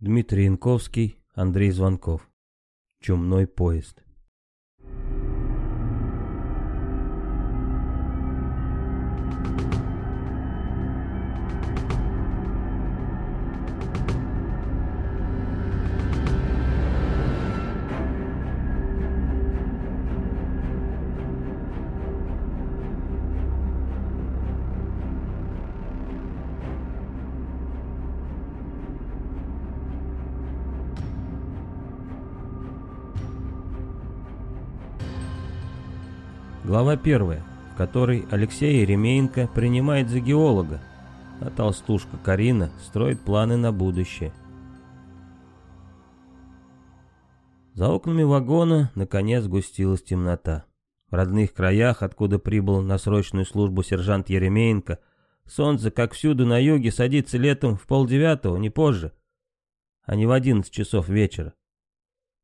Дмитрий Янковский, Андрей Звонков. Чумной поезд. Глава первая, в которой Алексей Еремеенко принимает за геолога, а толстушка Карина строит планы на будущее. За окнами вагона, наконец, густилась темнота. В родных краях, откуда прибыл на срочную службу сержант Еремеенко, солнце, как всюду на юге, садится летом в полдевятого, не позже, а не в одиннадцать часов вечера.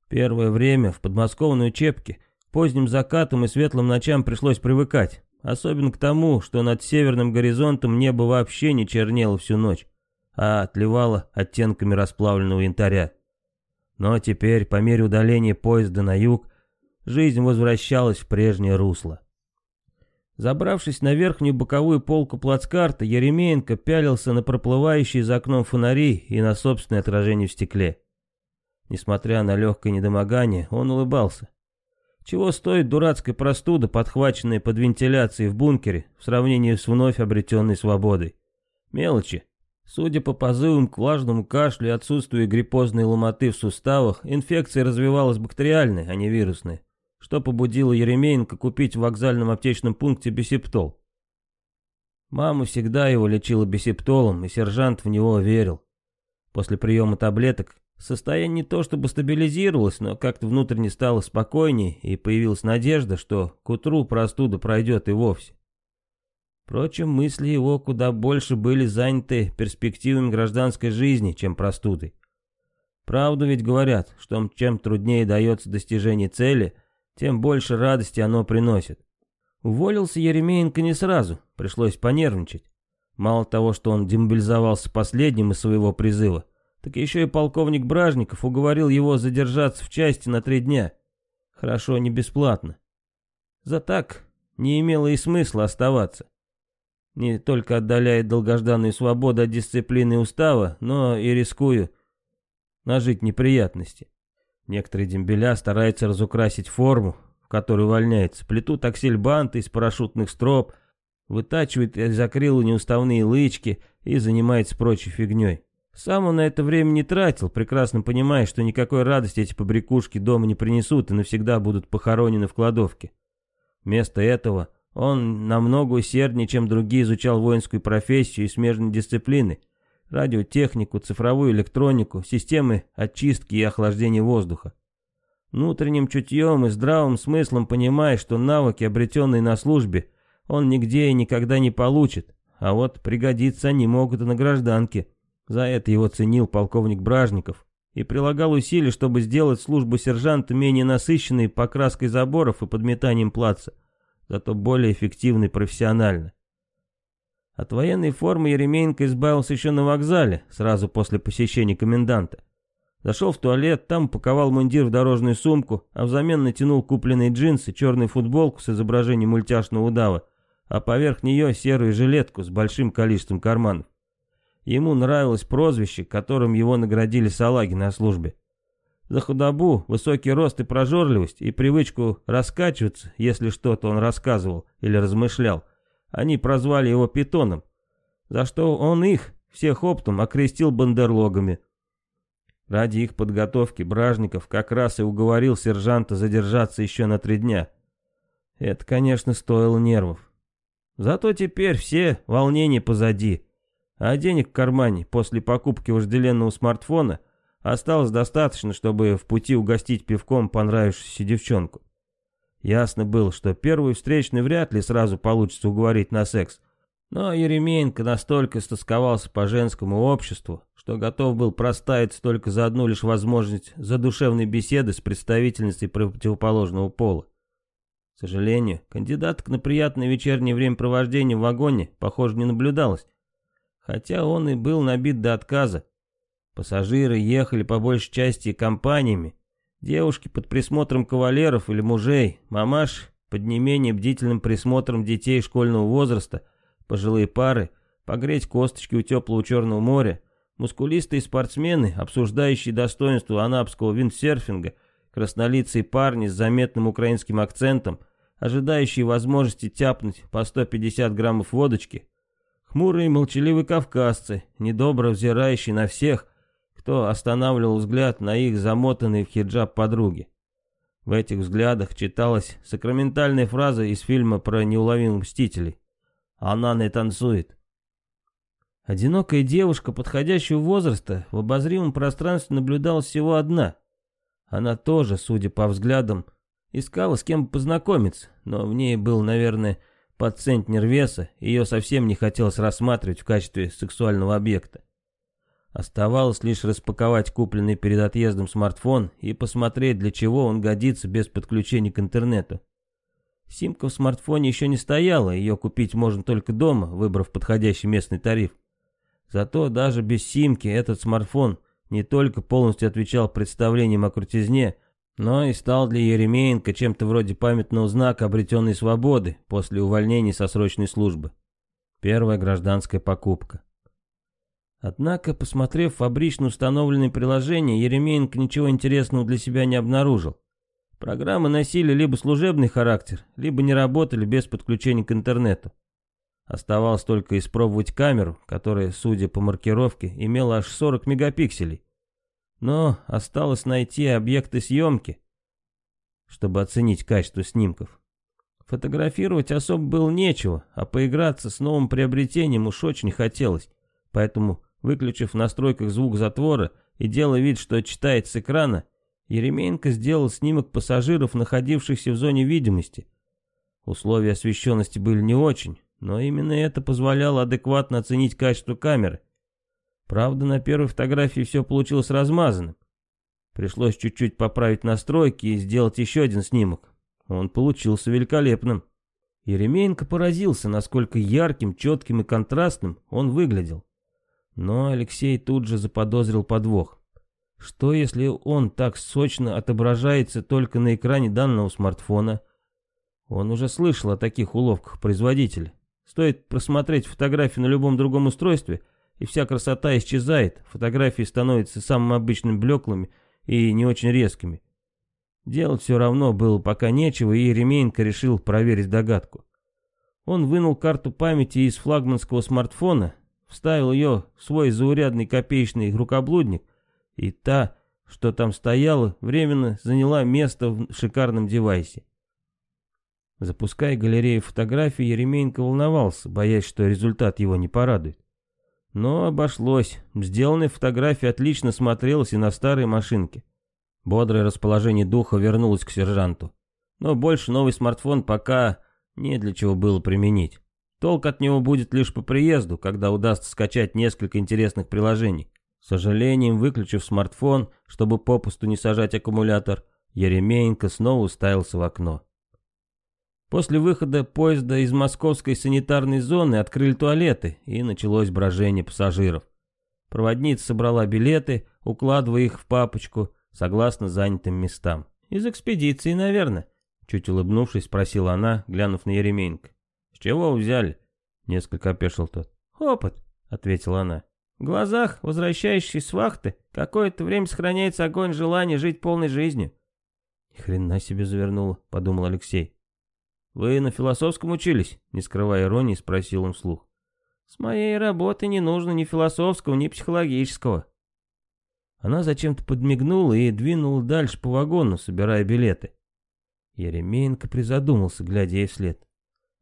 Первое время в подмосковной учебке – Поздним закатом и светлым ночам пришлось привыкать, особенно к тому, что над северным горизонтом небо вообще не чернело всю ночь, а отливало оттенками расплавленного янтаря. Но теперь, по мере удаления поезда на юг, жизнь возвращалась в прежнее русло. Забравшись на верхнюю боковую полку плацкарта, Еремеенко пялился на проплывающие за окном фонари и на собственное отражение в стекле. Несмотря на легкое недомогание, он улыбался. Чего стоит дурацкая простуда, подхваченная под вентиляцией в бункере, в сравнении с вновь обретенной свободой? Мелочи. Судя по позывам к влажному кашлю и отсутствию гриппозной ломоты в суставах, инфекция развивалась бактериальной, а не вирусной, что побудило Еремеенко купить в вокзальном аптечном пункте бисептол. Мама всегда его лечила бисептолом, и сержант в него верил. После приема таблеток Состояние не то чтобы стабилизировалось, но как-то внутренне стало спокойнее, и появилась надежда, что к утру простуда пройдет и вовсе. Впрочем, мысли его куда больше были заняты перспективами гражданской жизни, чем простудой. Правду ведь говорят, что чем труднее дается достижение цели, тем больше радости оно приносит. Уволился Еремеенко не сразу, пришлось понервничать. Мало того, что он демобилизовался последним из своего призыва, так еще и полковник Бражников уговорил его задержаться в части на три дня. Хорошо, не бесплатно. За так не имело и смысла оставаться. Не только отдаляет долгожданную свободу от дисциплины устава, но и рискую нажить неприятности. Некоторые дембеля стараются разукрасить форму, в которой увольняется, плетут аксельбанты из парашютных строп, вытачивают из акрила неуставные лычки и занимается прочей фигней. Сам он на это время не тратил, прекрасно понимая, что никакой радости эти побрякушки дома не принесут и навсегда будут похоронены в кладовке. Вместо этого он намного усерднее, чем другие, изучал воинскую профессию и смежные дисциплины – радиотехнику, цифровую электронику, системы очистки и охлаждения воздуха. Внутренним чутьем и здравым смыслом понимая, что навыки, обретенные на службе, он нигде и никогда не получит, а вот пригодиться они могут и на гражданке – за это его ценил полковник Бражников и прилагал усилия, чтобы сделать службу сержанта менее насыщенной покраской заборов и подметанием плаца, зато более эффективной профессионально. От военной формы Еремеенко избавился еще на вокзале, сразу после посещения коменданта. Зашел в туалет, там упаковал мундир в дорожную сумку, а взамен натянул купленные джинсы, черную футболку с изображением мультяшного удава, а поверх нее серую жилетку с большим количеством карманов. Ему нравилось прозвище, которым его наградили салаги на службе. За худобу, высокий рост и прожорливость, и привычку раскачиваться, если что-то он рассказывал или размышлял, они прозвали его питоном, за что он их, всех оптом, окрестил бандерлогами. Ради их подготовки Бражников как раз и уговорил сержанта задержаться еще на три дня. Это, конечно, стоило нервов. Зато теперь все волнения позади. А денег в кармане после покупки вожделенного смартфона осталось достаточно, чтобы в пути угостить пивком понравившуюся девчонку. Ясно было, что первую встречную вряд ли сразу получится уговорить на секс, но Еремеенко настолько стосковался по женскому обществу, что готов был проставиться только за одну лишь возможность задушевной беседы с представительницей противоположного пола. К сожалению, кандидаток на приятное вечернее времяпровождение в вагоне, похоже, не наблюдалось, хотя он и был набит до отказа. Пассажиры ехали по большей части компаниями, девушки под присмотром кавалеров или мужей, мамаш под не менее бдительным присмотром детей школьного возраста, пожилые пары, погреть косточки у теплого Черного моря, мускулистые спортсмены, обсуждающие достоинство анапского виндсерфинга, краснолицые парни с заметным украинским акцентом, ожидающие возможности тяпнуть по 150 граммов водочки – хмурые молчаливые кавказцы, недобро взирающие на всех, кто останавливал взгляд на их замотанные в хиджаб подруги. В этих взглядах читалась сакраментальная фраза из фильма про неуловимых мстителей. «Она не танцует». Одинокая девушка подходящего возраста в обозримом пространстве наблюдала всего одна. Она тоже, судя по взглядам, искала с кем познакомиться, но в ней был, наверное, под центнер веса, ее совсем не хотелось рассматривать в качестве сексуального объекта. Оставалось лишь распаковать купленный перед отъездом смартфон и посмотреть, для чего он годится без подключения к интернету. Симка в смартфоне еще не стояла, ее купить можно только дома, выбрав подходящий местный тариф. Зато даже без симки этот смартфон не только полностью отвечал представлениям о крутизне, но и стал для Еремеенко чем-то вроде памятного знака обретенной свободы после увольнения со срочной службы. Первая гражданская покупка. Однако, посмотрев фабрично установленные приложения, Еремеенко ничего интересного для себя не обнаружил. Программы носили либо служебный характер, либо не работали без подключения к интернету. Оставалось только испробовать камеру, которая, судя по маркировке, имела аж 40 мегапикселей но осталось найти объекты съемки, чтобы оценить качество снимков. Фотографировать особо было нечего, а поиграться с новым приобретением уж очень хотелось, поэтому, выключив в настройках звук затвора и делая вид, что читает с экрана, Еременко сделал снимок пассажиров, находившихся в зоне видимости. Условия освещенности были не очень, но именно это позволяло адекватно оценить качество камеры – Правда, на первой фотографии все получилось размазанным. Пришлось чуть-чуть поправить настройки и сделать еще один снимок. Он получился великолепным. Еремеенко поразился, насколько ярким, четким и контрастным он выглядел. Но Алексей тут же заподозрил подвох. Что если он так сочно отображается только на экране данного смартфона? Он уже слышал о таких уловках производителя. Стоит просмотреть фотографию на любом другом устройстве – и вся красота исчезает, фотографии становятся самыми обычными блеклыми и не очень резкими. Делать все равно было пока нечего, и Еременко решил проверить догадку. Он вынул карту памяти из флагманского смартфона, вставил ее в свой заурядный копеечный рукоблудник, и та, что там стояла, временно заняла место в шикарном девайсе. Запуская галерею фотографий, Еременко волновался, боясь, что результат его не порадует. Но обошлось. Сделанная фотография отлично смотрелась и на старой машинке. Бодрое расположение духа вернулось к сержанту. Но больше новый смартфон пока не для чего было применить. Толк от него будет лишь по приезду, когда удастся скачать несколько интересных приложений. С сожалением, выключив смартфон, чтобы попусту не сажать аккумулятор, Еремеенко снова уставился в окно. После выхода поезда из московской санитарной зоны открыли туалеты, и началось брожение пассажиров. Проводница собрала билеты, укладывая их в папочку, согласно занятым местам. «Из экспедиции, наверное», — чуть улыбнувшись, спросила она, глянув на Еременко. «С чего вы взяли?» — несколько опешил тот. «Опыт», — ответила она. «В глазах, возвращающейся с вахты, какое-то время сохраняется огонь желания жить полной жизнью». «Ни хрена себе завернула», — подумал Алексей. «Вы на философском учились?» — не скрывая иронии, спросил он вслух. «С моей работы не нужно ни философского, ни психологического». Она зачем-то подмигнула и двинула дальше по вагону, собирая билеты. Еремеенко призадумался, глядя ей вслед.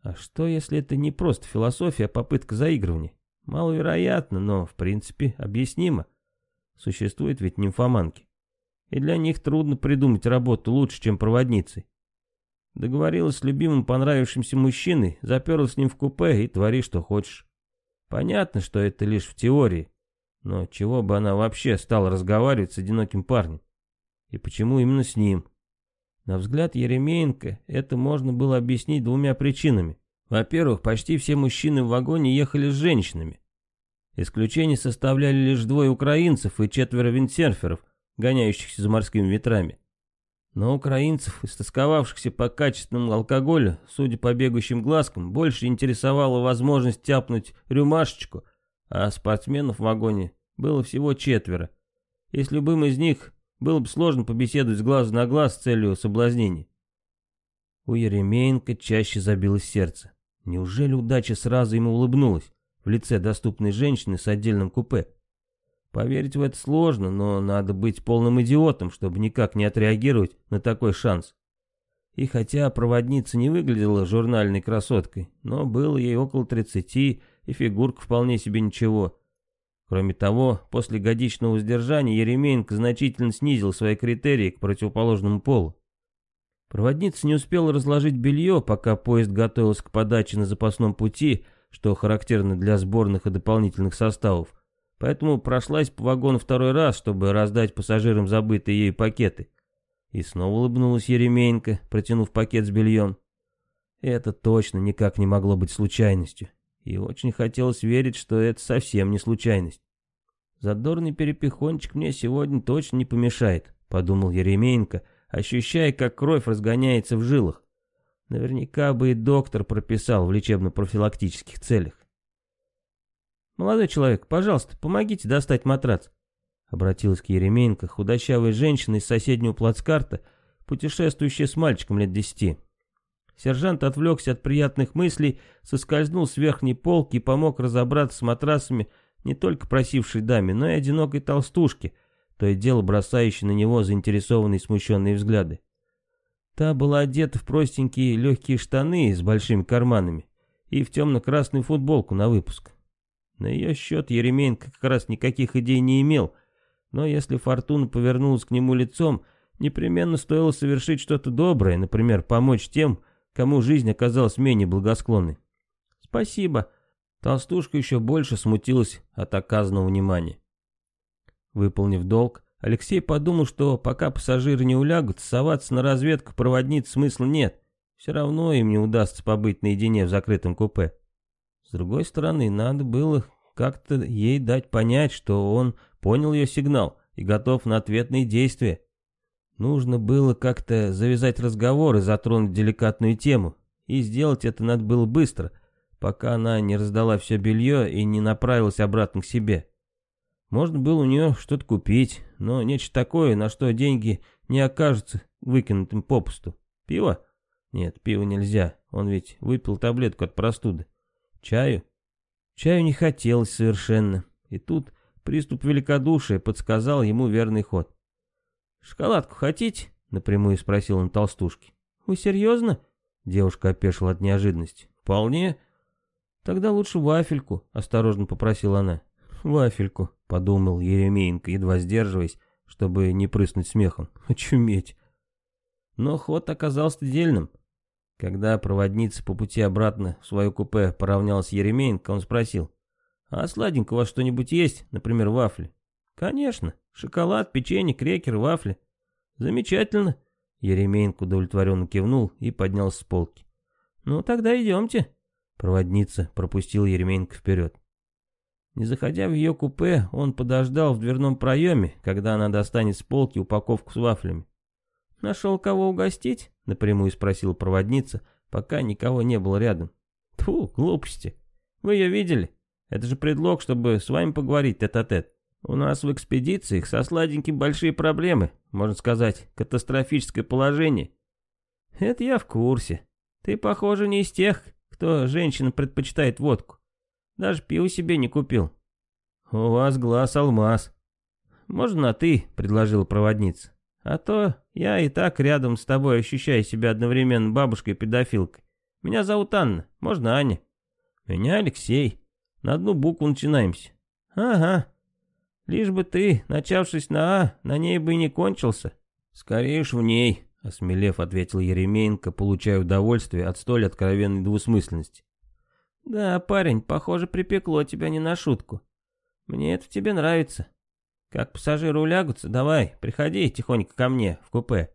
«А что, если это не просто философия, а попытка заигрывания? Маловероятно, но, в принципе, объяснимо. Существуют ведь нимфоманки. И для них трудно придумать работу лучше, чем проводницей. Договорилась с любимым понравившимся мужчиной, заперлась с ним в купе и твори, что хочешь. Понятно, что это лишь в теории, но чего бы она вообще стала разговаривать с одиноким парнем? И почему именно с ним? На взгляд Еремеенко это можно было объяснить двумя причинами. Во-первых, почти все мужчины в вагоне ехали с женщинами. Исключение составляли лишь двое украинцев и четверо виндсерферов, гоняющихся за морскими ветрами. Но украинцев, истосковавшихся по качественному алкоголю, судя по бегущим глазкам, больше интересовала возможность тяпнуть рюмашечку, а спортсменов в вагоне было всего четверо. И с любым из них было бы сложно побеседовать с глаз на глаз с целью соблазнения. У Еремеенко чаще забилось сердце. Неужели удача сразу ему улыбнулась в лице доступной женщины с отдельным купе? Поверить в это сложно, но надо быть полным идиотом, чтобы никак не отреагировать на такой шанс. И хотя проводница не выглядела журнальной красоткой, но было ей около 30, и фигурка вполне себе ничего. Кроме того, после годичного сдержания Еремеенко значительно снизил свои критерии к противоположному полу. Проводница не успела разложить белье, пока поезд готовился к подаче на запасном пути, что характерно для сборных и дополнительных составов, поэтому прошлась по вагону второй раз, чтобы раздать пассажирам забытые ей пакеты. И снова улыбнулась Еременко, протянув пакет с бельем. Это точно никак не могло быть случайностью. И очень хотелось верить, что это совсем не случайность. «Задорный перепихончик мне сегодня точно не помешает», — подумал Еременко, ощущая, как кровь разгоняется в жилах. Наверняка бы и доктор прописал в лечебно-профилактических целях. «Молодой человек, пожалуйста, помогите достать матрас, Обратилась к Еременко, худощавой женщиной из соседнего плацкарта, путешествующая с мальчиком лет десяти. Сержант отвлекся от приятных мыслей, соскользнул с верхней полки и помог разобраться с матрасами не только просившей даме, но и одинокой толстушке, то и дело бросающей на него заинтересованные и смущенные взгляды. Та была одета в простенькие легкие штаны с большими карманами и в темно-красную футболку на выпуск. На ее счет Еременко как раз никаких идей не имел, но если фортуна повернулась к нему лицом, непременно стоило совершить что-то доброе, например, помочь тем, кому жизнь оказалась менее благосклонной. «Спасибо», Толстушка еще больше смутилась от оказанного внимания. Выполнив долг, Алексей подумал, что пока пассажиры не улягут, соваться на разведку проводниц смысла нет. Все равно им не удастся побыть наедине в закрытом купе. С другой стороны, надо было как-то ей дать понять, что он понял ее сигнал и готов на ответные действия. Нужно было как-то завязать разговор и затронуть деликатную тему. И сделать это надо было быстро, пока она не раздала все белье и не направилась обратно к себе. Можно было у нее что-то купить, но нечто такое, на что деньги не окажутся выкинутым попусту. Пиво? Нет, пиво нельзя, он ведь выпил таблетку от простуды. Чаю? Чаю не хотелось совершенно. И тут приступ великодушия подсказал ему верный ход. «Шоколадку хотите?» — напрямую спросил он толстушки. «Вы серьезно?» — девушка опешила от неожиданности. «Вполне». «Тогда лучше вафельку», — осторожно попросила она. «Вафельку», — подумал Еремеенко, едва сдерживаясь, чтобы не прыснуть смехом. «Очуметь». Но ход оказался дельным. Когда проводница по пути обратно в свое купе поравнялась Еремеенко, он спросил. «А сладенько вас что-нибудь есть? Например, вафли?» «Конечно. Шоколад, печенье, крекер, вафли». «Замечательно». Еремеенко удовлетворенно кивнул и поднялся с полки. «Ну, тогда идемте». Проводница пропустила Еременко вперед. Не заходя в ее купе, он подождал в дверном проеме, когда она достанет с полки упаковку с вафлями. «Нашел кого угостить?» — напрямую спросила проводница, пока никого не было рядом. Тфу, глупости. Вы ее видели? Это же предлог, чтобы с вами поговорить тет-а-тет. -тет. У нас в экспедициях со сладеньким большие проблемы, можно сказать, катастрофическое положение. Это я в курсе. Ты, похоже, не из тех, кто женщина предпочитает водку. Даже пиво себе не купил. У вас глаз алмаз. Можно на «ты», — предложила проводница. А то я и так рядом с тобой ощущаю себя одновременно бабушкой-педофилкой. Меня зовут Анна, можно Аня. Меня Алексей. На одну букву начинаемся. Ага. Лишь бы ты, начавшись на «А», на ней бы и не кончился. Скорее уж в ней, осмелев, ответил Еремеенко, получая удовольствие от столь откровенной двусмысленности. Да, парень, похоже, припекло тебя не на шутку. Мне это в тебе нравится. Как пассажиры улягутся, давай, приходи тихонько ко мне в купе.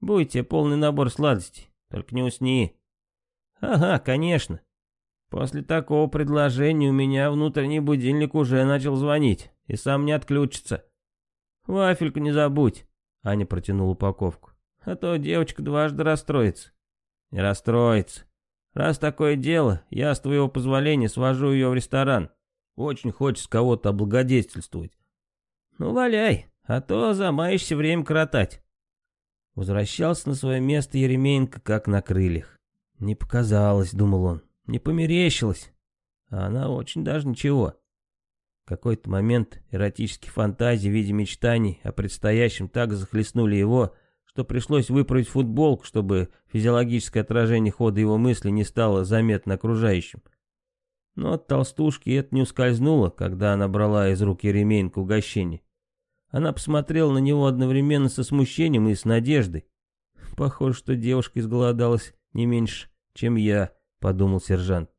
Будет тебе полный набор сладостей, только не усни. Ага, конечно. После такого предложения у меня внутренний будильник уже начал звонить и сам не отключится. Вафельку не забудь. Аня протянула упаковку. А то девочка дважды расстроится. Не расстроится. Раз такое дело, я с твоего позволения свожу ее в ресторан. Очень хочется кого-то облагодетельствовать. Ну, валяй, а то замаешься время кротать. Возвращался на свое место Еремеенко, как на крыльях. Не показалось, думал он, не померещилось. А она очень даже ничего. В какой-то момент эротические фантазии в виде мечтаний о предстоящем так захлестнули его, что пришлось выправить футболку, чтобы физиологическое отражение хода его мысли не стало заметно окружающим. Но от толстушки это не ускользнуло, когда она брала из руки ремень к угощению. Она посмотрела на него одновременно со смущением и с надеждой. «Похоже, что девушка изголодалась не меньше, чем я», — подумал сержант.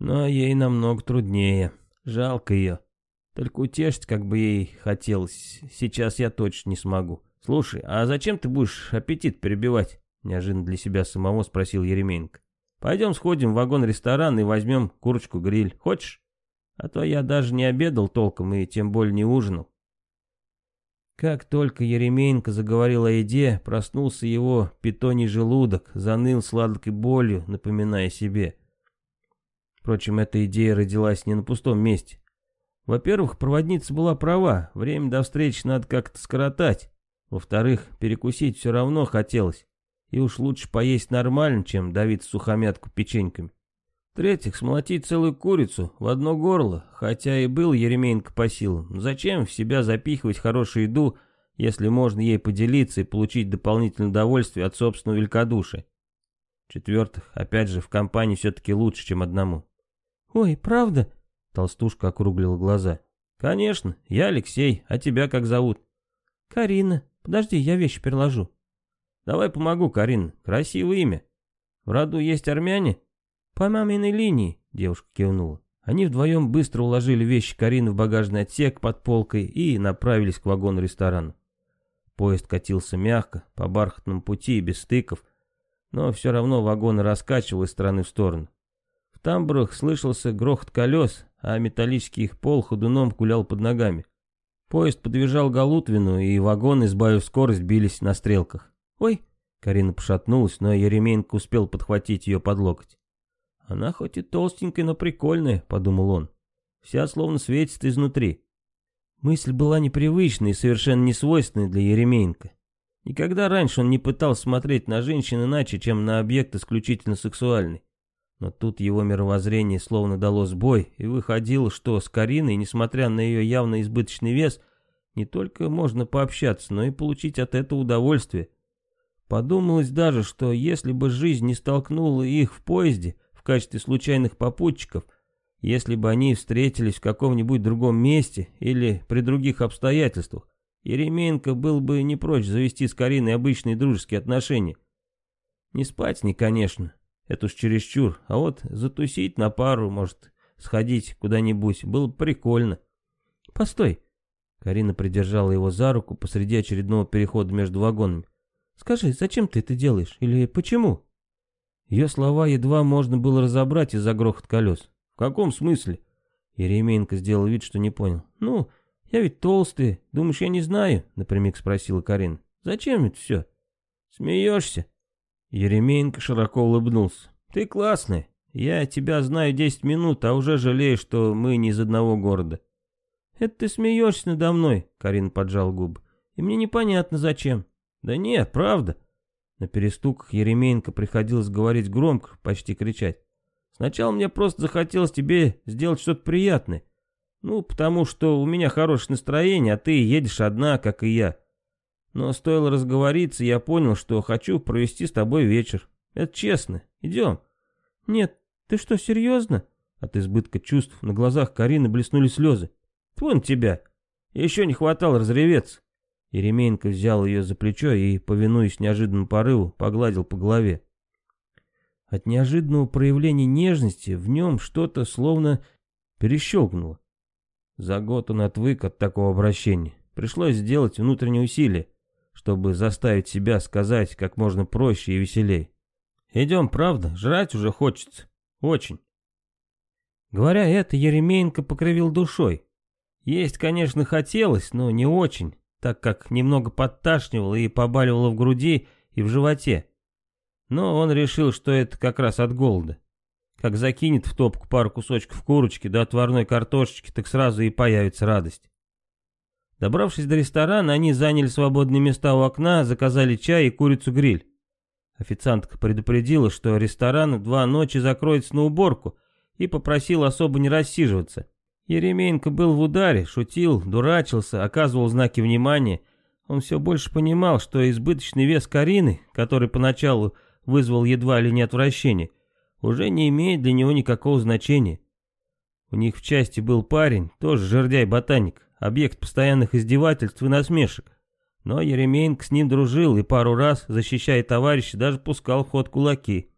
«Но ей намного труднее. Жалко ее. Только утешить, как бы ей хотелось, сейчас я точно не смогу. Слушай, а зачем ты будешь аппетит перебивать?» — неожиданно для себя самого спросил Еременко. Пойдем сходим в вагон-ресторан и возьмем курочку-гриль. Хочешь? А то я даже не обедал толком и тем более не ужинал. Как только Еремеенко заговорил о еде, проснулся его питоний желудок, заныл сладкой болью, напоминая себе. Впрочем, эта идея родилась не на пустом месте. Во-первых, проводница была права, время до встречи надо как-то скоротать. Во-вторых, перекусить все равно хотелось. И уж лучше поесть нормально, чем давить сухомятку печеньками. В-третьих, смолотить целую курицу в одно горло, хотя и был Еремеенко по силам. Зачем в себя запихивать хорошую еду, если можно ей поделиться и получить дополнительное удовольствие от собственного великодушия? В-четвертых, опять же, в компании все-таки лучше, чем одному. «Ой, правда?» — толстушка округлила глаза. «Конечно, я Алексей, а тебя как зовут?» «Карина. Подожди, я вещи переложу». Давай помогу, Карин. Красивое имя. В роду есть армяне? По маминой линии, девушка кивнула. Они вдвоем быстро уложили вещи Карины в багажный отсек под полкой и направились к вагону ресторану. Поезд катился мягко, по бархатному пути и без стыков, но все равно вагоны раскачивал из стороны в сторону. В тамбурах слышался грохот колес, а металлический их пол ходуном гулял под ногами. Поезд подвижал Галутвину, и вагоны, избавив скорость, бились на стрелках. «Ой!» — Карина пошатнулась, но Еременко успел подхватить ее под локоть. «Она хоть и толстенькая, но прикольная», — подумал он. «Вся словно светится изнутри». Мысль была непривычной и совершенно несвойственной для Еременко. Никогда раньше он не пытался смотреть на женщин иначе, чем на объект исключительно сексуальный. Но тут его мировоззрение словно дало сбой, и выходило, что с Кариной, несмотря на ее явно избыточный вес, не только можно пообщаться, но и получить от этого удовольствие — Подумалось даже, что если бы жизнь не столкнула их в поезде в качестве случайных попутчиков, если бы они встретились в каком-нибудь другом месте или при других обстоятельствах, Еременко был бы не прочь завести с Кариной обычные дружеские отношения. Не спать с ней, конечно, это уж чересчур, а вот затусить на пару, может, сходить куда-нибудь, было бы прикольно. «Постой!» Карина придержала его за руку посреди очередного перехода между вагонами. Скажи, зачем ты это делаешь? Или почему?» Ее слова едва можно было разобрать из-за грохот колес. «В каком смысле?» Еремейенко сделал вид, что не понял. «Ну, я ведь толстый. Думаешь, я не знаю?» Напрямик спросила Карин. «Зачем это все?» «Смеешься?» Еремейенко широко улыбнулся. «Ты классный. Я тебя знаю 10 минут, а уже жалею, что мы не из одного города». «Это ты смеешься надо мной», — Карин поджал губы. «И мне непонятно, зачем. «Да нет, правда». На перестуках Еремеенко приходилось говорить громко, почти кричать. «Сначала мне просто захотелось тебе сделать что-то приятное. Ну, потому что у меня хорошее настроение, а ты едешь одна, как и я. Но стоило разговориться, я понял, что хочу провести с тобой вечер. Это честно. Идем». «Нет, ты что, серьезно?» От избытка чувств на глазах Карины блеснули слезы. «Вон тебя! Еще не хватало разреветься!» Еременко взял ее за плечо и, повинуясь неожиданному порыву, погладил по голове. От неожиданного проявления нежности в нем что-то словно перещелкнуло. За год он отвык от такого обращения. Пришлось сделать внутренние усилия, чтобы заставить себя сказать как можно проще и веселей. «Идем, правда, жрать уже хочется. Очень». Говоря это, Еремеенко покровил душой. Есть, конечно, хотелось, но не очень так как немного подташнивало и побаливало в груди и в животе. Но он решил, что это как раз от голода. Как закинет в топку пару кусочков курочки до да отварной картошечки, так сразу и появится радость. Добравшись до ресторана, они заняли свободные места у окна, заказали чай и курицу-гриль. Официантка предупредила, что ресторан в два ночи закроется на уборку и попросила особо не рассиживаться. Еременко был в ударе, шутил, дурачился, оказывал знаки внимания. Он все больше понимал, что избыточный вес Карины, который поначалу вызвал едва ли не отвращение, уже не имеет для него никакого значения. У них в части был парень, тоже жердяй-ботаник, объект постоянных издевательств и насмешек. Но Еременко с ним дружил и пару раз, защищая товарища, даже пускал ход кулаки.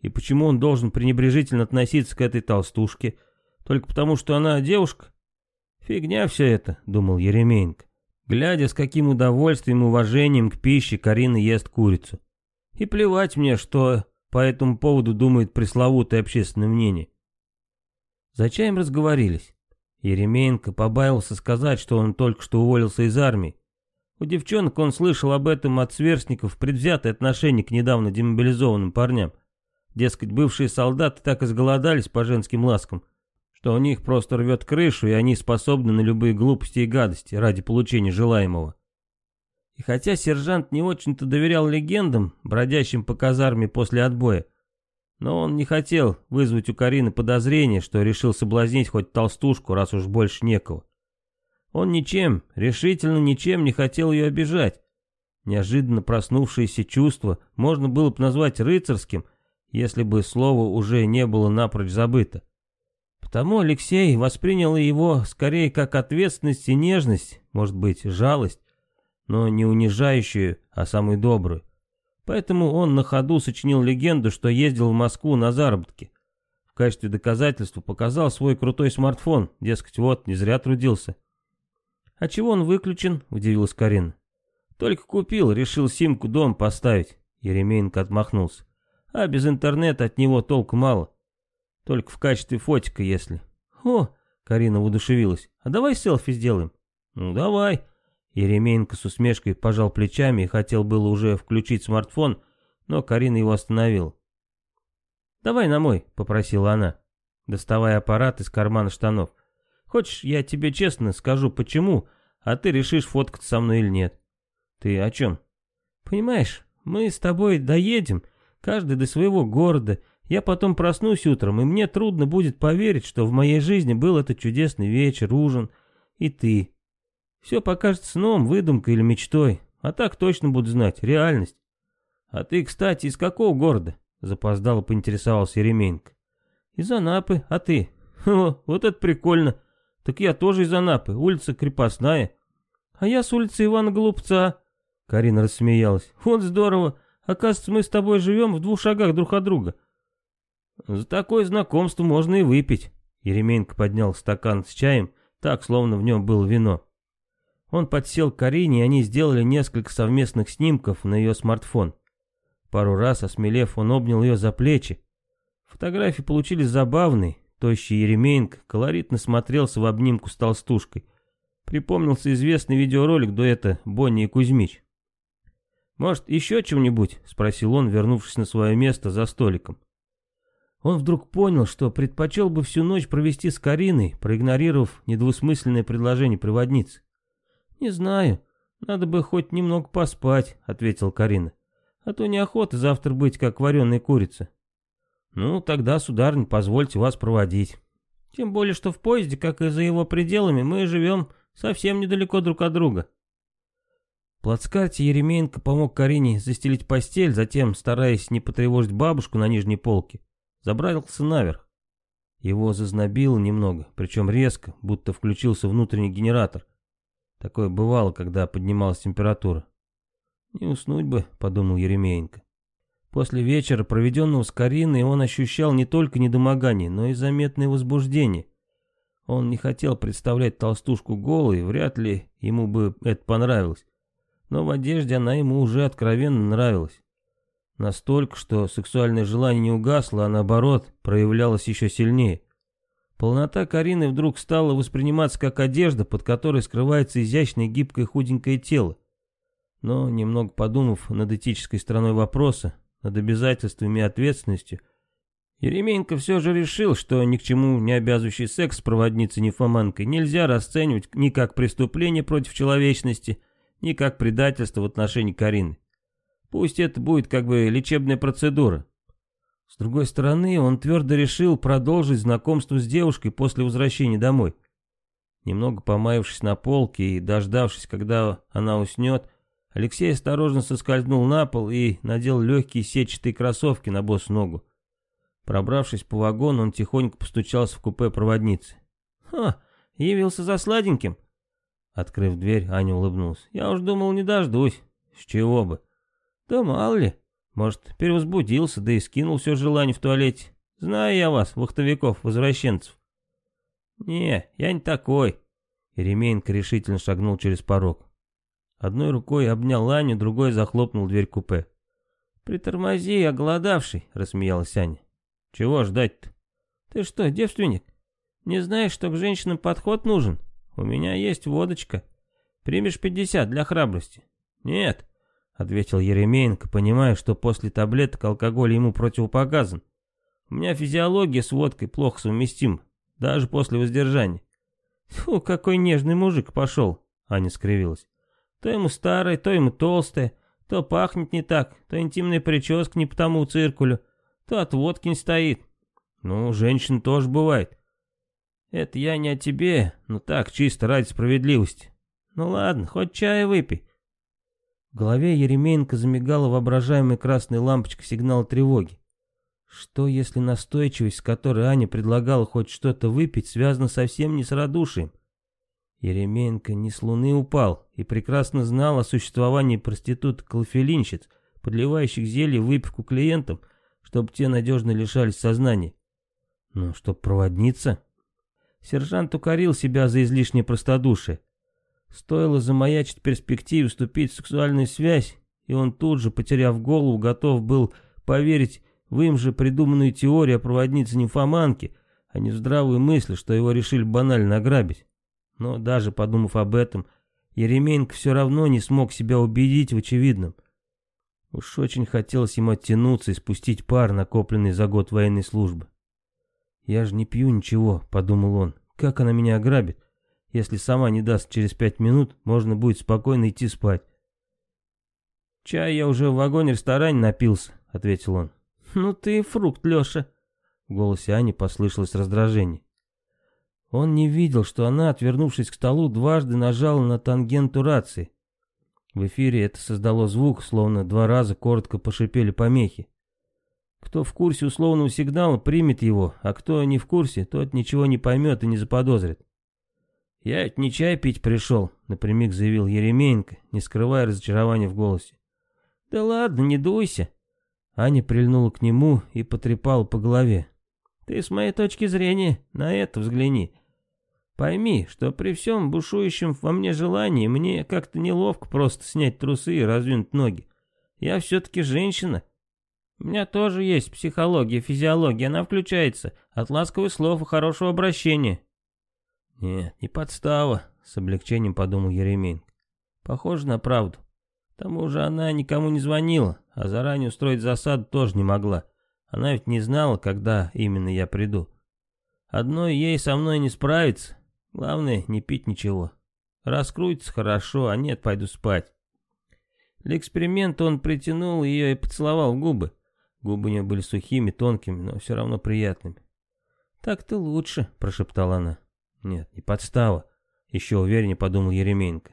И почему он должен пренебрежительно относиться к этой толстушке – только потому, что она девушка? Фигня все это, думал Еременко, глядя, с каким удовольствием и уважением к пище Карина ест курицу. И плевать мне, что по этому поводу думает пресловутое общественное мнение. За чаем разговорились. Еременко побаивался сказать, что он только что уволился из армии. У девчонок он слышал об этом от сверстников предвзятое отношение к недавно демобилизованным парням. Дескать, бывшие солдаты так изголодались по женским ласкам, что у них просто рвет крышу, и они способны на любые глупости и гадости ради получения желаемого. И хотя сержант не очень-то доверял легендам, бродящим по казарме после отбоя, но он не хотел вызвать у Карины подозрение, что решил соблазнить хоть толстушку, раз уж больше некого. Он ничем, решительно ничем не хотел ее обижать. Неожиданно проснувшееся чувство можно было бы назвать рыцарским, если бы слово уже не было напрочь забыто. Тому Алексей воспринял его скорее как ответственность и нежность, может быть, жалость, но не унижающую, а самую добрую. Поэтому он на ходу сочинил легенду, что ездил в Москву на заработки. В качестве доказательства показал свой крутой смартфон, дескать, вот, не зря трудился. «А чего он выключен?» – удивилась Карина. «Только купил, решил симку дом поставить», – Еремеенко отмахнулся. «А без интернета от него толк мало. Только в качестве фотика, если. О, Карина воодушевилась. А давай селфи сделаем? Ну, давай. Еремейнко с усмешкой пожал плечами и хотел было уже включить смартфон, но Карина его остановила. «Давай на мой», — попросила она, доставая аппарат из кармана штанов. «Хочешь, я тебе честно скажу, почему, а ты решишь, фоткаться со мной или нет». «Ты о чем?» «Понимаешь, мы с тобой доедем, каждый до своего города, я потом проснусь утром, и мне трудно будет поверить, что в моей жизни был этот чудесный вечер, ужин и ты. Все покажется сном, выдумкой или мечтой, а так точно буду знать, реальность. А ты, кстати, из какого города? Запоздало поинтересовался Еременко. Из Анапы, а ты? О, вот это прикольно. Так я тоже из Анапы, улица Крепостная. А я с улицы Ивана Голубца. Карина рассмеялась. Вот здорово. Оказывается, мы с тобой живем в двух шагах друг от друга. «За такое знакомство можно и выпить». Еременко поднял стакан с чаем, так, словно в нем было вино. Он подсел к Карине, и они сделали несколько совместных снимков на ее смартфон. Пару раз, осмелев, он обнял ее за плечи. Фотографии получились забавные. Тощий Еремеенко колоритно смотрелся в обнимку с толстушкой. Припомнился известный видеоролик дуэта «Бонни и Кузьмич». «Может, еще чем-нибудь?» — спросил он, вернувшись на свое место за столиком. Он вдруг понял, что предпочел бы всю ночь провести с Кариной, проигнорировав недвусмысленное предложение проводницы. «Не знаю. Надо бы хоть немного поспать», — ответил Карина. «А то неохота завтра быть, как вареная курица». «Ну, тогда, сударыня, позвольте вас проводить. Тем более, что в поезде, как и за его пределами, мы живем совсем недалеко друг от друга». В плацкарте Еремеенко помог Карине застелить постель, затем, стараясь не потревожить бабушку на нижней полке, забрался наверх. Его зазнобило немного, причем резко, будто включился внутренний генератор. Такое бывало, когда поднималась температура. «Не уснуть бы», — подумал Еремеенко. После вечера, проведенного с Кариной, он ощущал не только недомогание, но и заметное возбуждение. Он не хотел представлять толстушку голой, вряд ли ему бы это понравилось. Но в одежде она ему уже откровенно нравилась. Настолько, что сексуальное желание не угасло, а наоборот, проявлялось еще сильнее. Полнота Карины вдруг стала восприниматься как одежда, под которой скрывается изящное гибкое худенькое тело. Но, немного подумав над этической стороной вопроса, над обязательствами и ответственностью, Еременко все же решил, что ни к чему не обязывающий секс с проводницей-нефоманкой нельзя расценивать ни как преступление против человечности, ни как предательство в отношении Карины. Пусть это будет как бы лечебная процедура. С другой стороны, он твердо решил продолжить знакомство с девушкой после возвращения домой. Немного помаявшись на полке и дождавшись, когда она уснет, Алексей осторожно соскользнул на пол и надел легкие сетчатые кроссовки на босс ногу. Пробравшись по вагону, он тихонько постучался в купе проводницы. «Ха, явился за сладеньким!» Открыв дверь, Аня улыбнулась. «Я уж думал, не дождусь. С чего бы?» Да мало ли, может, перевозбудился, да и скинул все желание в туалете. Знаю я вас, вахтовиков-возвращенцев. Не, я не такой. Еремеенко решительно шагнул через порог. Одной рукой обнял Аню, другой захлопнул дверь купе. «Притормози, оголодавший!» — рассмеялась Аня. «Чего ждать-то?» «Ты что, девственник? Не знаешь, что к женщинам подход нужен? У меня есть водочка. Примешь пятьдесят для храбрости?» «Нет, ответил Еремеенко, понимая, что после таблеток алкоголь ему противопоказан. У меня физиология с водкой плохо совместим, даже после воздержания. Фу, какой нежный мужик пошел, Аня скривилась. То ему старое, то ему толстое, то пахнет не так, то интимный прическа не по тому циркулю, то от водки не стоит. Ну, женщин тоже бывает. Это я не о тебе, но так, чисто ради справедливости. Ну ладно, хоть чая выпей. В голове Еремеенко замигала воображаемой красной лампочкой сигнал тревоги. Что, если настойчивость, с которой Аня предлагала хоть что-то выпить, связана совсем не с радушием? Еременко не с луны упал и прекрасно знал о существовании проституток-клофелинщиц, подливающих зелье выпивку клиентам, чтобы те надежно лишались сознания. Ну, чтоб проводница. Сержант укорил себя за излишнее простодушие. Стоило замаячить перспективе вступить в сексуальную связь, и он тут же, потеряв голову, готов был поверить в им же придуманную теорию о проводнице нимфоманки, а не в здравую мысль, что его решили банально ограбить. Но даже подумав об этом, Еременко все равно не смог себя убедить в очевидном. Уж очень хотелось ему оттянуться и спустить пар, накопленный за год военной службы. «Я же не пью ничего», — подумал он. «Как она меня ограбит?» Если сама не даст через пять минут, можно будет спокойно идти спать. «Чай я уже в вагоне-ресторане напился», — ответил он. «Ну ты и фрукт, Леша», — в голосе Ани послышалось раздражение. Он не видел, что она, отвернувшись к столу, дважды нажала на тангенту рации. В эфире это создало звук, словно два раза коротко пошипели помехи. Кто в курсе условного сигнала, примет его, а кто не в курсе, тот ничего не поймет и не заподозрит. «Я ведь не чай пить пришел», — напрямик заявил Еременко, не скрывая разочарования в голосе. «Да ладно, не дуйся». Аня прильнула к нему и потрепала по голове. «Ты с моей точки зрения на это взгляни. Пойми, что при всем бушующем во мне желании мне как-то неловко просто снять трусы и раздвинуть ноги. Я все-таки женщина. У меня тоже есть психология, физиология, она включается от ласковых слов и хорошего обращения. «Нет, не подстава», — с облегчением подумал Еремин. «Похоже на правду. К тому же она никому не звонила, а заранее устроить засаду тоже не могла. Она ведь не знала, когда именно я приду. Одной ей со мной не справиться. Главное, не пить ничего. Раскрутится хорошо, а нет, пойду спать». Для эксперимента он притянул ее и поцеловал губы. Губы у нее были сухими, тонкими, но все равно приятными. «Так-то лучше», — прошептала она. Нет, не подстава, еще увереннее подумал Еременко.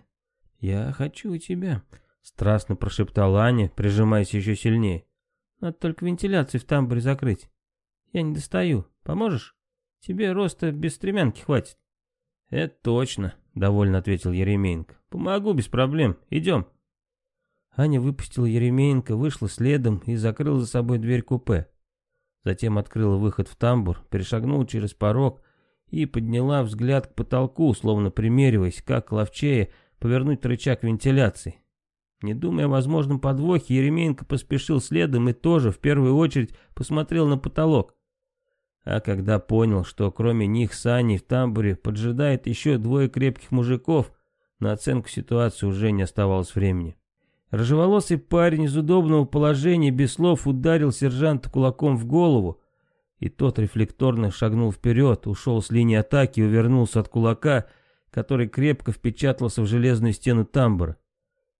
Я хочу тебя, страстно прошептала Аня, прижимаясь еще сильнее. Надо только вентиляцию в тамбуре закрыть. Я не достаю. Поможешь? Тебе роста без стремянки хватит. Это точно, довольно ответил Еременко. Помогу без проблем. Идем. Аня выпустила Еременко, вышла следом и закрыла за собой дверь купе. Затем открыла выход в тамбур, перешагнула через порог, и подняла взгляд к потолку, словно примериваясь, как ловчее повернуть рычаг вентиляции. Не думая о возможном подвохе, Еременко поспешил следом и тоже в первую очередь посмотрел на потолок. А когда понял, что кроме них сани в тамбуре поджидает еще двое крепких мужиков, на оценку ситуации уже не оставалось времени. Рожеволосый парень из удобного положения без слов ударил сержанта кулаком в голову, и тот рефлекторно шагнул вперед, ушел с линии атаки и увернулся от кулака, который крепко впечатался в железную стену тамбура.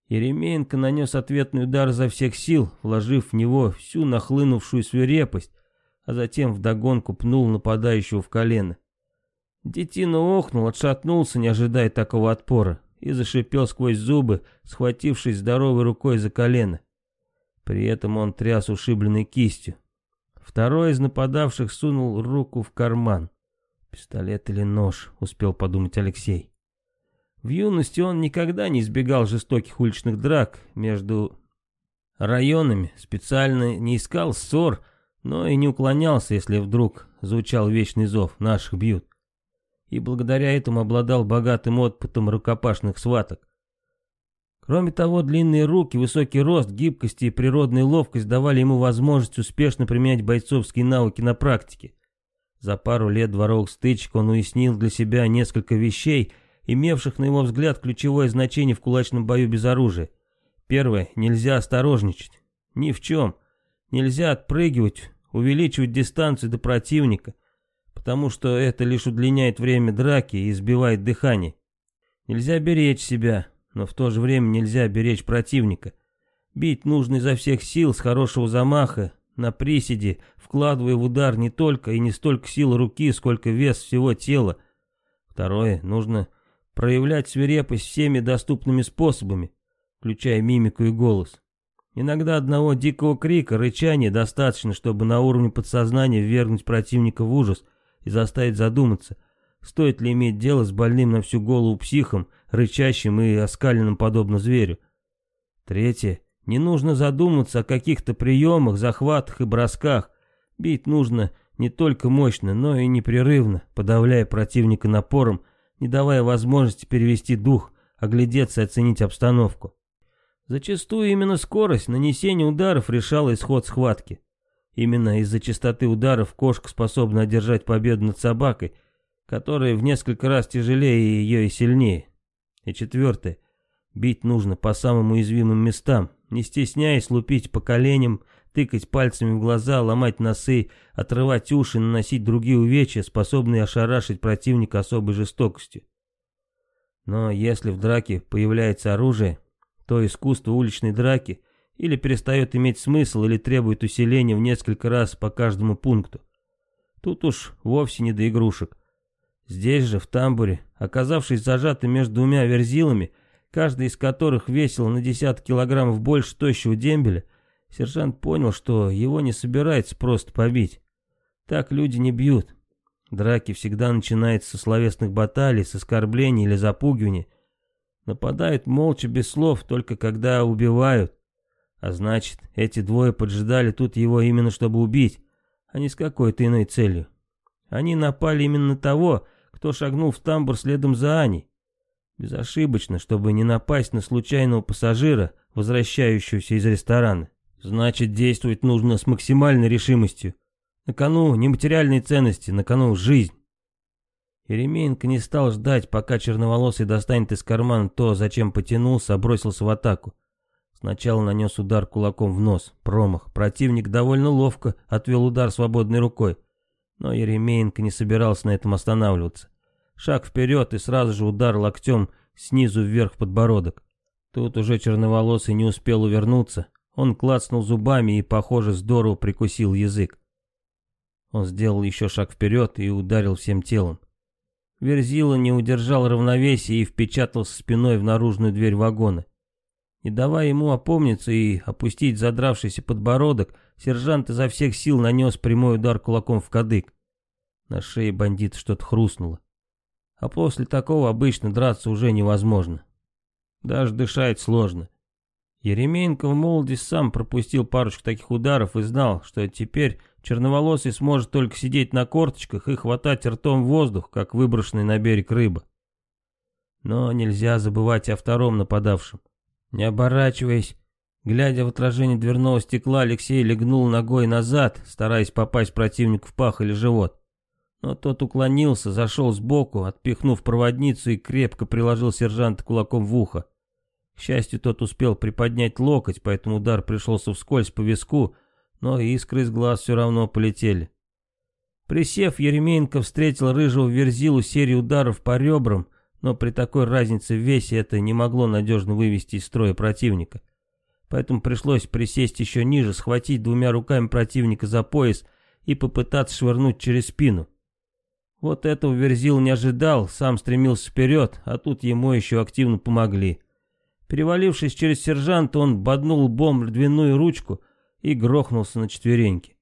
Еремеенко нанес ответный удар за всех сил, вложив в него всю нахлынувшую свирепость, а затем вдогонку пнул нападающего в колено. Детина охнул, отшатнулся, не ожидая такого отпора, и зашипел сквозь зубы, схватившись здоровой рукой за колено. При этом он тряс ушибленной кистью. Второй из нападавших сунул руку в карман. «Пистолет или нож?» — успел подумать Алексей. В юности он никогда не избегал жестоких уличных драк между районами, специально не искал ссор, но и не уклонялся, если вдруг звучал вечный зов «наших бьют». И благодаря этому обладал богатым опытом рукопашных схваток. Кроме того, длинные руки, высокий рост, гибкость и природная ловкость давали ему возможность успешно применять бойцовские навыки на практике. За пару лет дворовых стычек он уяснил для себя несколько вещей, имевших, на его взгляд, ключевое значение в кулачном бою без оружия. Первое. Нельзя осторожничать. Ни в чем. Нельзя отпрыгивать, увеличивать дистанцию до противника, потому что это лишь удлиняет время драки и избивает дыхание. Нельзя беречь себя, но в то же время нельзя беречь противника. Бить нужно изо всех сил, с хорошего замаха, на приседе, вкладывая в удар не только и не столько сил руки, сколько вес всего тела. Второе, нужно проявлять свирепость всеми доступными способами, включая мимику и голос. Иногда одного дикого крика, рычания достаточно, чтобы на уровне подсознания ввергнуть противника в ужас и заставить задуматься, стоит ли иметь дело с больным на всю голову психом рычащим и оскаленным подобно зверю. Третье. Не нужно задуматься о каких-то приемах, захватах и бросках. Бить нужно не только мощно, но и непрерывно, подавляя противника напором, не давая возможности перевести дух, оглядеться и оценить обстановку. Зачастую именно скорость нанесения ударов решала исход схватки. Именно из-за частоты ударов кошка способна одержать победу над собакой, которая в несколько раз тяжелее ее и сильнее. И четвертое. Бить нужно по самым уязвимым местам, не стесняясь лупить по коленям, тыкать пальцами в глаза, ломать носы, отрывать уши, наносить другие увечья, способные ошарашить противника особой жестокостью. Но если в драке появляется оружие, то искусство уличной драки или перестает иметь смысл, или требует усиления в несколько раз по каждому пункту. Тут уж вовсе не до игрушек. Здесь же, в тамбуре, оказавшись зажатым между двумя верзилами, каждый из которых весил на десяток килограммов больше тощего дембеля, сержант понял, что его не собирается просто побить. Так люди не бьют. Драки всегда начинаются со словесных баталий, с оскорблений или запугивания. Нападают молча, без слов, только когда убивают. А значит, эти двое поджидали тут его именно чтобы убить, а не с какой-то иной целью. Они напали именно того, кто шагнул в тамбур следом за Аней. Безошибочно, чтобы не напасть на случайного пассажира, возвращающегося из ресторана. Значит, действовать нужно с максимальной решимостью. На кону нематериальные ценности, на кону жизнь. Еремеенко не стал ждать, пока черноволосый достанет из кармана то, зачем потянулся, а бросился в атаку. Сначала нанес удар кулаком в нос, промах. Противник довольно ловко отвел удар свободной рукой. Но Еремеенко не собирался на этом останавливаться. Шаг вперед и сразу же удар локтем снизу вверх подбородок. Тут уже черноволосый не успел увернуться. Он клацнул зубами и, похоже, здорово прикусил язык. Он сделал еще шаг вперед и ударил всем телом. Верзила не удержал равновесия и впечатался спиной в наружную дверь вагона. Не давая ему опомниться и опустить задравшийся подбородок, сержант изо всех сил нанес прямой удар кулаком в кадык. На шее бандит что-то хрустнуло. А после такого обычно драться уже невозможно. Даже дышать сложно. Еременко в молоде сам пропустил парочку таких ударов и знал, что теперь черноволосый сможет только сидеть на корточках и хватать ртом воздух, как выброшенный на берег рыба. Но нельзя забывать о втором нападавшем. Не оборачиваясь, глядя в отражение дверного стекла, Алексей легнул ногой назад, стараясь попасть противнику в пах или живот. Но тот уклонился, зашел сбоку, отпихнув проводницу и крепко приложил сержанта кулаком в ухо. К счастью, тот успел приподнять локоть, поэтому удар пришелся вскользь по виску, но искры из глаз все равно полетели. Присев, Еремеенко встретил рыжего верзилу серии ударов по ребрам, но при такой разнице в весе это не могло надежно вывести из строя противника. Поэтому пришлось присесть еще ниже, схватить двумя руками противника за пояс и попытаться швырнуть через спину. Вот этого Верзил не ожидал, сам стремился вперед, а тут ему еще активно помогли. Перевалившись через сержанта, он боднул лбом льдяную ручку и грохнулся на четвереньки.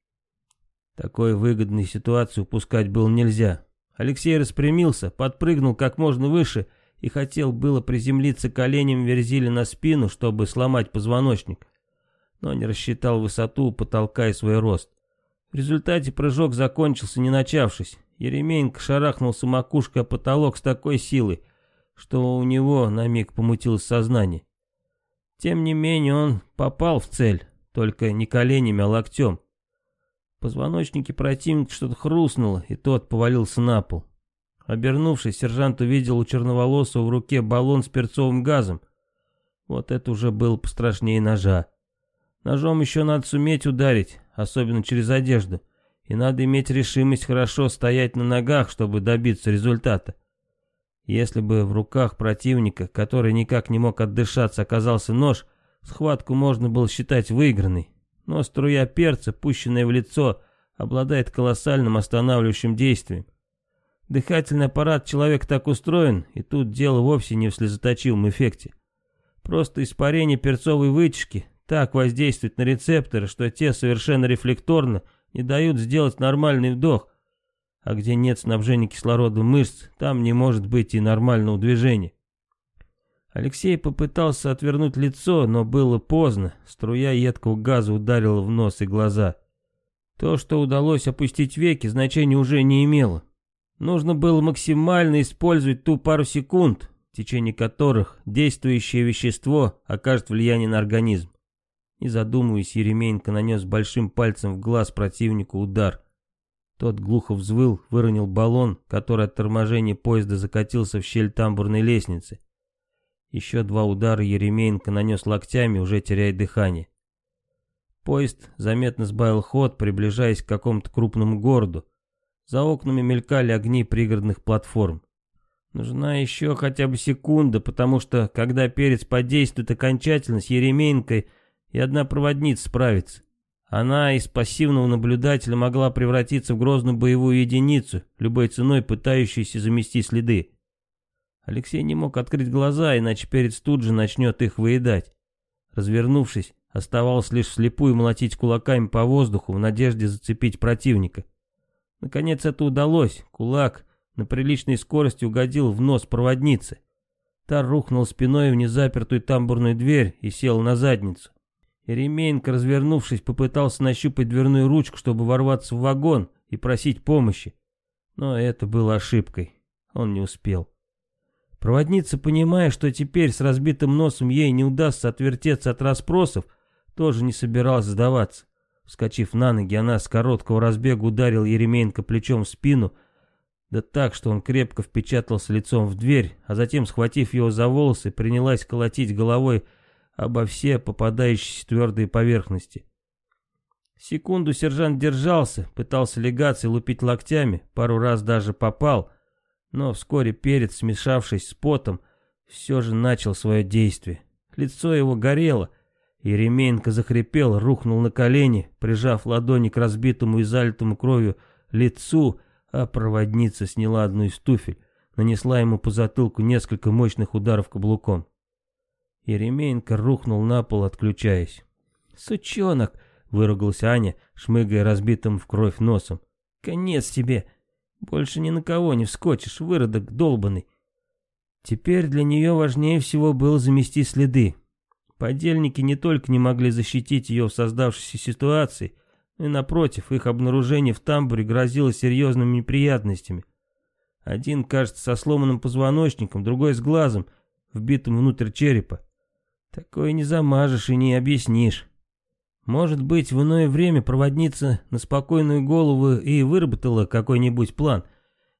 Такой выгодной ситуации упускать было нельзя. Алексей распрямился, подпрыгнул как можно выше и хотел было приземлиться коленем Верзили на спину, чтобы сломать позвоночник, но не рассчитал высоту потолка и свой рост. В результате прыжок закончился не начавшись, Еременко шарахнулся макушкой о потолок с такой силой, что у него на миг помутилось сознание. Тем не менее он попал в цель, только не коленями, а локтем. В позвоночнике противника что-то хрустнуло, и тот повалился на пол. Обернувшись, сержант увидел у черноволосого в руке баллон с перцовым газом. Вот это уже было пострашнее ножа. Ножом еще надо суметь ударить, особенно через одежду — и надо иметь решимость хорошо стоять на ногах, чтобы добиться результата. Если бы в руках противника, который никак не мог отдышаться, оказался нож, схватку можно было считать выигранной. Но струя перца, пущенная в лицо, обладает колоссальным останавливающим действием. Дыхательный аппарат человек так устроен, и тут дело вовсе не в слезоточивом эффекте. Просто испарение перцовой вытяжки так воздействует на рецепторы, что те совершенно рефлекторно – не дают сделать нормальный вдох. А где нет снабжения кислорода мышц, там не может быть и нормального движения. Алексей попытался отвернуть лицо, но было поздно. Струя едкого газа ударила в нос и глаза. То, что удалось опустить веки, значения уже не имело. Нужно было максимально использовать ту пару секунд, в течение которых действующее вещество окажет влияние на организм. Не задумываясь, Еременко нанес большим пальцем в глаз противнику удар. Тот глухо взвыл, выронил баллон, который от торможения поезда закатился в щель тамбурной лестницы. Еще два удара Еремеенко нанес локтями, уже теряя дыхание. Поезд заметно сбавил ход, приближаясь к какому-то крупному городу. За окнами мелькали огни пригородных платформ. Нужна еще хотя бы секунда, потому что, когда перец подействует окончательно, с Еремеенкой и одна проводница справится. Она из пассивного наблюдателя могла превратиться в грозную боевую единицу, любой ценой пытающуюся замести следы. Алексей не мог открыть глаза, иначе перец тут же начнет их выедать. Развернувшись, оставалось лишь слепую молотить кулаками по воздуху в надежде зацепить противника. Наконец это удалось, кулак на приличной скорости угодил в нос проводницы. Та рухнул спиной в незапертую тамбурную дверь и сел на задницу. Еременко, развернувшись, попытался нащупать дверную ручку, чтобы ворваться в вагон и просить помощи. Но это было ошибкой. Он не успел. Проводница, понимая, что теперь с разбитым носом ей не удастся отвертеться от расспросов, тоже не собиралась сдаваться. Вскочив на ноги, она с короткого разбега ударила Еременко плечом в спину, да так, что он крепко впечатался лицом в дверь, а затем, схватив его за волосы, принялась колотить головой обо все попадающиеся твердые поверхности. Секунду сержант держался, пытался легаться и лупить локтями, пару раз даже попал, но вскоре перец, смешавшись с потом, все же начал свое действие. Лицо его горело, и Ременько захрипел, рухнул на колени, прижав ладони к разбитому и залитому кровью лицу, а проводница сняла одну из туфель, нанесла ему по затылку несколько мощных ударов каблуком. Еремеенко рухнул на пол, отключаясь. «Сучонок!» — выругался Аня, шмыгая разбитым в кровь носом. «Конец тебе! Больше ни на кого не вскочишь, выродок долбанный!» Теперь для нее важнее всего было замести следы. Подельники не только не могли защитить ее в создавшейся ситуации, но и напротив, их обнаружение в тамбуре грозило серьезными неприятностями. Один, кажется, со сломанным позвоночником, другой с глазом, вбитым внутрь черепа. Такое не замажешь и не объяснишь. Может быть, в иное время проводница на спокойную голову и выработала какой-нибудь план,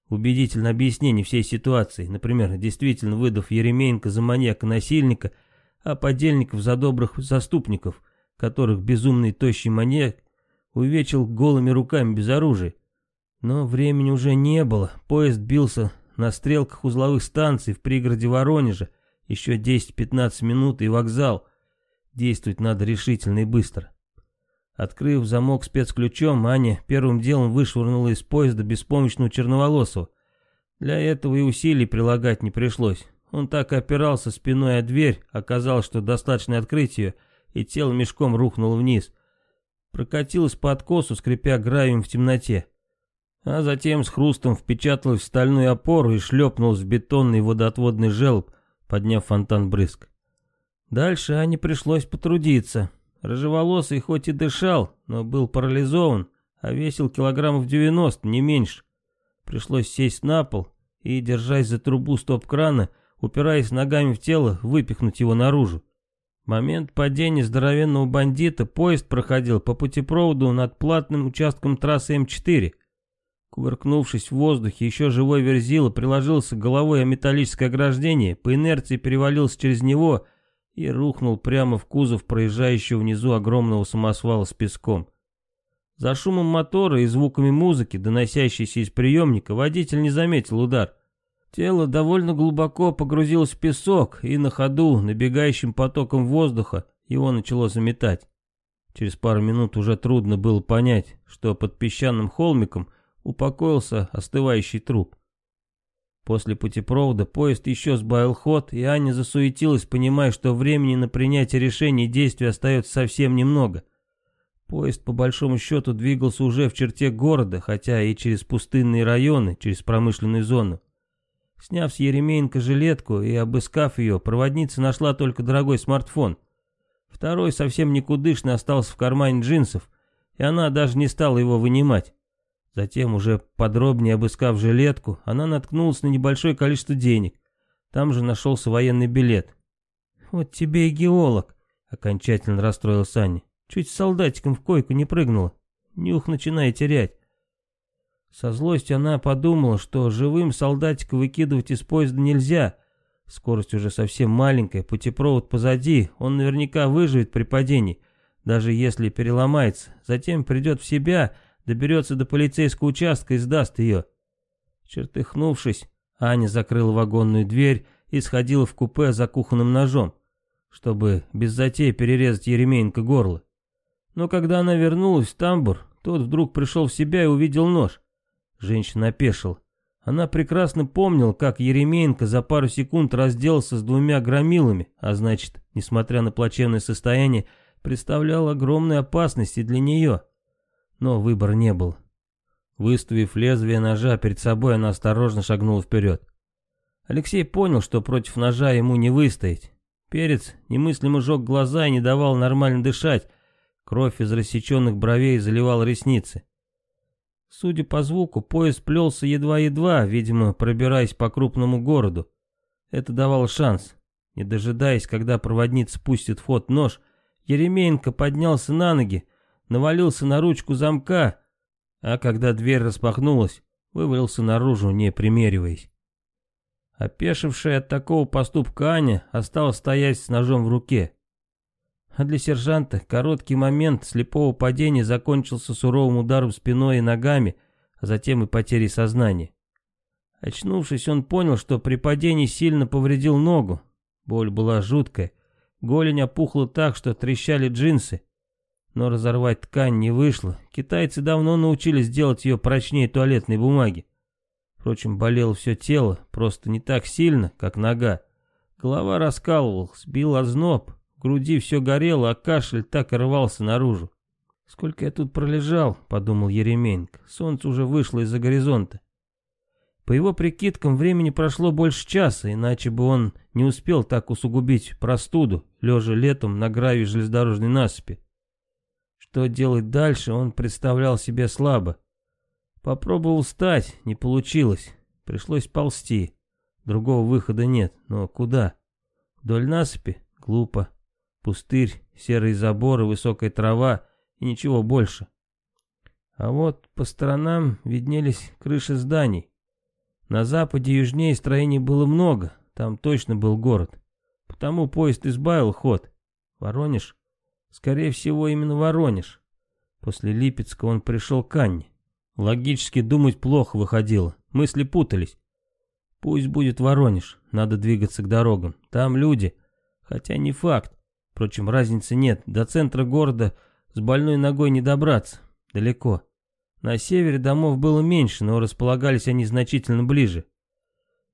убедительное объяснение всей ситуации, например, действительно выдав Еремеенко за маньяка-насильника, а подельников за добрых заступников, которых безумный тощий маньяк увечил голыми руками без оружия. Но времени уже не было, поезд бился на стрелках узловых станций в пригороде Воронежа, еще 10-15 минут и вокзал. Действовать надо решительно и быстро. Открыв замок спецключом, Аня первым делом вышвырнула из поезда беспомощную черноволосого. Для этого и усилий прилагать не пришлось. Он так опирался спиной о дверь, оказалось, что достаточно открыть ее, и тело мешком рухнуло вниз. Прокатилось по откосу, скрипя гравием в темноте. А затем с хрустом впечаталось в стальную опору и шлепнулось в бетонный водоотводный желоб, подняв фонтан брызг. Дальше Ане пришлось потрудиться. Рыжеволосый хоть и дышал, но был парализован, а весил килограммов 90, не меньше. Пришлось сесть на пол и, держась за трубу стоп-крана, упираясь ногами в тело, выпихнуть его наружу. Момент падения здоровенного бандита поезд проходил по путепроводу над платным участком трассы М4. Кувыркнувшись в воздухе, еще живой верзила приложился головой о металлическое ограждение, по инерции перевалился через него и рухнул прямо в кузов проезжающего внизу огромного самосвала с песком. За шумом мотора и звуками музыки, доносящейся из приемника, водитель не заметил удар. Тело довольно глубоко погрузилось в песок, и на ходу, набегающим потоком воздуха, его начало заметать. Через пару минут уже трудно было понять, что под песчаным холмиком упокоился остывающий труп. После путепровода поезд еще сбавил ход, и Аня засуетилась, понимая, что времени на принятие решений и действий остается совсем немного. Поезд, по большому счету, двигался уже в черте города, хотя и через пустынные районы, через промышленную зону. Сняв с Еремеенко жилетку и обыскав ее, проводница нашла только дорогой смартфон. Второй совсем никудышный остался в кармане джинсов, и она даже не стала его вынимать. Затем, уже подробнее обыскав жилетку, она наткнулась на небольшое количество денег. Там же нашелся военный билет. «Вот тебе и геолог», — окончательно расстроилась Аня. «Чуть с солдатиком в койку не прыгнула. Нюх начинает терять». Со злостью она подумала, что живым солдатика выкидывать из поезда нельзя. Скорость уже совсем маленькая, путепровод позади, он наверняка выживет при падении, даже если переломается. Затем придет в себя доберется до полицейского участка и сдаст ее. Чертыхнувшись, Аня закрыла вагонную дверь и сходила в купе за кухонным ножом, чтобы без затей перерезать Еремеенко горло. Но когда она вернулась в тамбур, тот вдруг пришел в себя и увидел нож. Женщина опешила. Она прекрасно помнила, как Еремеенко за пару секунд разделался с двумя громилами, а значит, несмотря на плачевное состояние, представлял огромную опасности для нее но выбор не был. Выставив лезвие ножа перед собой, она осторожно шагнула вперед. Алексей понял, что против ножа ему не выстоять. Перец немыслимо жег глаза и не давал нормально дышать. Кровь из рассеченных бровей заливала ресницы. Судя по звуку, поезд плелся едва-едва, видимо, пробираясь по крупному городу. Это давало шанс. Не дожидаясь, когда проводница пустит в ход нож, Еремеенко поднялся на ноги, навалился на ручку замка, а когда дверь распахнулась, вывалился наружу, не примериваясь. Опешившая от такого поступка Аня осталась стоять с ножом в руке. А для сержанта короткий момент слепого падения закончился суровым ударом спиной и ногами, а затем и потерей сознания. Очнувшись, он понял, что при падении сильно повредил ногу. Боль была жуткая. Голень опухла так, что трещали джинсы но разорвать ткань не вышло. Китайцы давно научились делать ее прочнее туалетной бумаги. Впрочем, болело все тело, просто не так сильно, как нога. Голова раскалывалась, бил озноб, в груди все горело, а кашель так и рвался наружу. «Сколько я тут пролежал?» — подумал Еременко. «Солнце уже вышло из-за горизонта». По его прикидкам, времени прошло больше часа, иначе бы он не успел так усугубить простуду, лежа летом на гравии железнодорожной насыпи. Что делать дальше, он представлял себе слабо. Попробовал встать, не получилось. Пришлось ползти. Другого выхода нет, но куда? Вдоль насыпи? Глупо. Пустырь, серые заборы, высокая трава и ничего больше. А вот по сторонам виднелись крыши зданий. На западе и южнее строений было много, там точно был город. Потому поезд избавил ход. Воронеж? Скорее всего, именно Воронеж. После Липецка он пришел к Анне. Логически думать плохо выходило, мысли путались. Пусть будет Воронеж, надо двигаться к дорогам, там люди. Хотя не факт, впрочем, разницы нет, до центра города с больной ногой не добраться, далеко. На севере домов было меньше, но располагались они значительно ближе.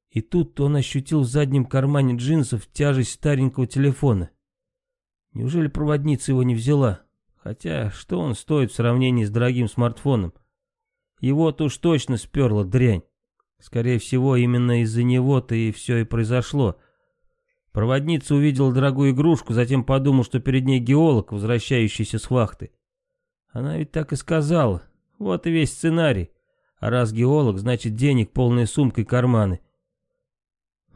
И тут он ощутил в заднем кармане джинсов тяжесть старенького телефона. Неужели проводница его не взяла? Хотя, что он стоит в сравнении с дорогим смартфоном? Его-то уж точно сперла дрянь. Скорее всего, именно из-за него-то и все и произошло. Проводница увидела дорогую игрушку, затем подумал, что перед ней геолог, возвращающийся с вахты. Она ведь так и сказала. Вот и весь сценарий. А раз геолог, значит денег полная сумка и карманы.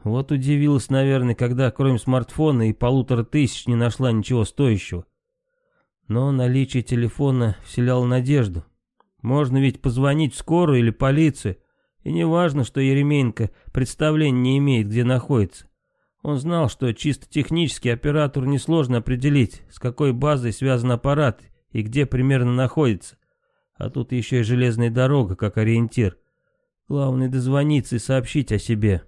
Вот удивилась, наверное, когда кроме смартфона и полутора тысяч не нашла ничего стоящего. Но наличие телефона вселяло надежду. Можно ведь позвонить в скорую или полицию, и не важно, что Еременко представления не имеет, где находится. Он знал, что чисто технически оператору несложно определить, с какой базой связан аппарат и где примерно находится. А тут еще и железная дорога, как ориентир. Главное дозвониться и сообщить о себе.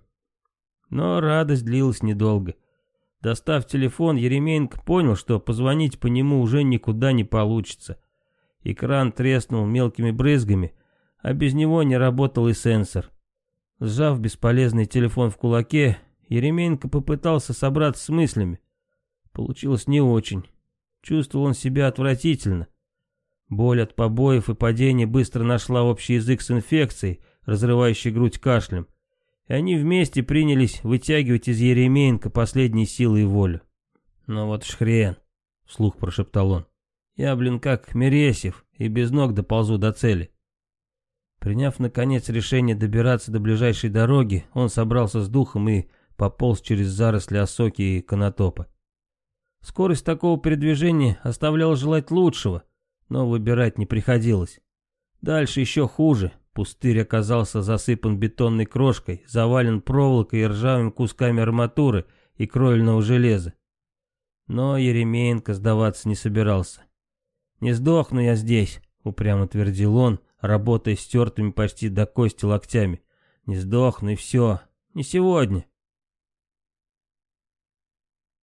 Но радость длилась недолго. Достав телефон, Еремеенко понял, что позвонить по нему уже никуда не получится. Экран треснул мелкими брызгами, а без него не работал и сенсор. Сжав бесполезный телефон в кулаке, Еременко попытался собраться с мыслями. Получилось не очень. Чувствовал он себя отвратительно. Боль от побоев и падения быстро нашла общий язык с инфекцией, разрывающей грудь кашлем и они вместе принялись вытягивать из Еремеенко последние силы и волю. «Ну вот ж хрен», — вслух прошептал он. «Я, блин, как Мересев, и без ног доползу до цели». Приняв, наконец, решение добираться до ближайшей дороги, он собрался с духом и пополз через заросли осоки и конотопа. Скорость такого передвижения оставляла желать лучшего, но выбирать не приходилось. Дальше еще хуже, Пустырь оказался засыпан бетонной крошкой, завален проволокой и ржавыми кусками арматуры и кровельного железа. Но Еремеенко сдаваться не собирался. «Не сдохну я здесь», — упрямо твердил он, работая стертыми почти до кости локтями. «Не сдохну и все. Не сегодня».